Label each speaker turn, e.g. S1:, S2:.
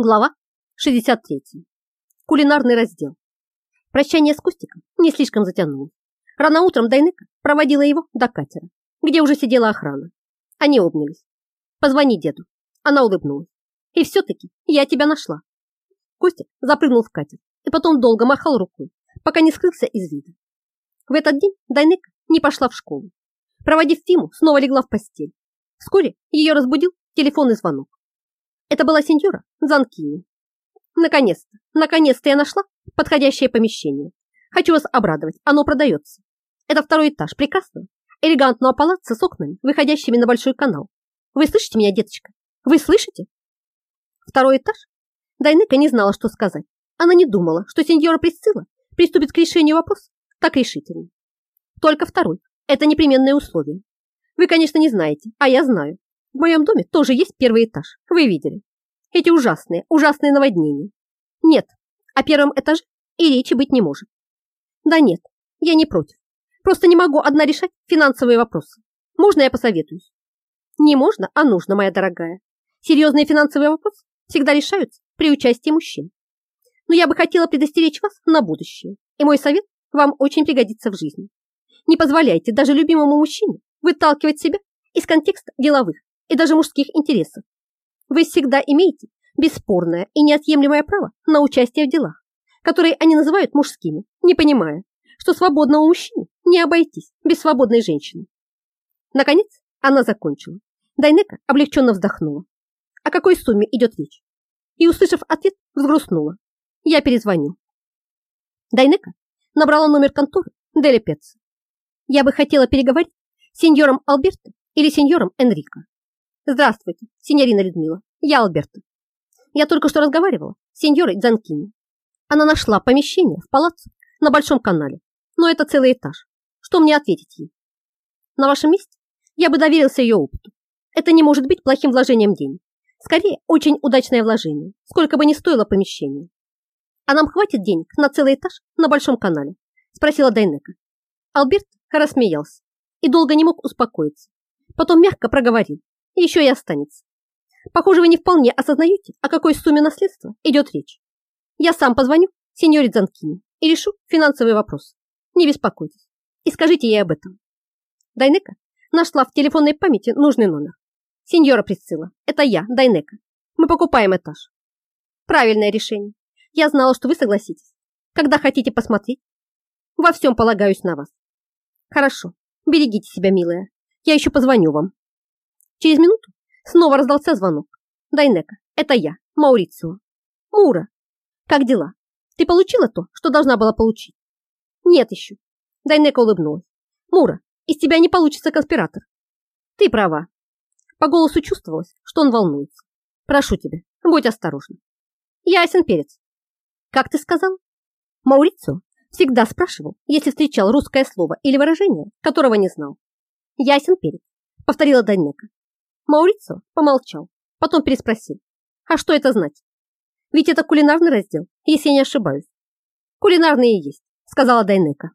S1: Глава 63. Кулинарный раздел. Прощание с Костиком не слишком затянулось. Рано утром Дайнека проводила его до катера, где уже сидела охрана. Они обнялись. «Позвони деду». Она улыбнулась. «И все-таки я тебя нашла». Костик запрыгнул в катер и потом долго махал рукой, пока не скрылся из вида. В этот день Дайнека не пошла в школу. Проводив Тиму, снова легла в постель. Вскоре ее разбудил телефонный звонок. Это была сеньора Занкини. Наконец-то, наконец-то я нашла подходящее помещение. Хочу вас обрадовать, оно продается. Это второй этаж прекрасного, элегантного палаца с окнами, выходящими на большой канал. Вы слышите меня, деточка? Вы слышите? Второй этаж? Дайнека не знала, что сказать. Она не думала, что сеньора Присцилла приступит к решению вопроса так решительно. Только второй. Это непременное условие. Вы, конечно, не знаете, а я знаю. В моем доме тоже есть первый этаж. Вы видели. Эти ужасные, ужасные наводнения. Нет, о первом этаже и речи быть не может. Да нет, я не против. Просто не могу одна решать финансовые вопросы. Можно я посоветуюсь? Не можно, а нужно, моя дорогая. Серьезные финансовые вопросы всегда решаются при участии мужчин. Но я бы хотела предостеречь вас на будущее, и мой совет вам очень пригодится в жизни. Не позволяйте даже любимому мужчине выталкивать себя из контекста деловых и даже мужских интересов. Вы всегда имеете бесспорное и неотъемлемое право на участие в делах, которые они называют мужскими, не понимая, что свободному мужчине не обойтись без свободной женщины. Наконец, она закончила. Дайнека облегченно вздохнула. О какой сумме идет речь? И, услышав ответ, взгрустнула. Я перезвоню. Дайнека набрала номер конторы Дели Петца. Я бы хотела переговорить с сеньором Альберто или сеньором Энрико. Здравствуйте, сеньорина Людмила. Я Альберто. Я только что разговаривала с сеньорой Дзанкини. Она нашла помещение в палаццо на Большом канале, но это целый этаж. Что мне ответить ей? На вашем месте я бы доверился ее опыту. Это не может быть плохим вложением денег. Скорее, очень удачное вложение, сколько бы ни стоило помещение. А нам хватит денег на целый этаж на Большом канале? Спросила Дайнека. Альберт рассмеялся и долго не мог успокоиться. Потом мягко проговорил еще и останется. Похоже, вы не вполне осознаете, о какой сумме наследства идет речь. Я сам позвоню сеньоре Дзанкини и решу финансовый вопрос. Не беспокойтесь и скажите ей об этом. Дайнека нашла в телефонной памяти нужный номер. Сеньора Присцилла, это я, Дайнека. Мы покупаем этаж. Правильное решение. Я знала, что вы согласитесь. Когда хотите посмотреть? Во всем полагаюсь на вас. Хорошо, берегите себя, милая. Я еще позвоню вам. Через минуту снова раздался звонок. Дайнека, это я, Маурицио. Мура, как дела? Ты получила то, что должна была получить? Нет еще. Дайнека улыбнулась. Мура, из тебя не получится конспиратор. Ты права. По голосу чувствовалось, что он волнуется. Прошу тебя, будь осторожна. Ясен перец. Как ты сказал? Маурицио всегда спрашивал, если встречал русское слово или выражение, которого не знал. Ясен перец, повторила Дайнека. Маурицио помолчал, потом переспросил. А что это значит? Ведь это кулинарный раздел, если я не ошибаюсь. Кулинарный и есть, сказала Дайнека.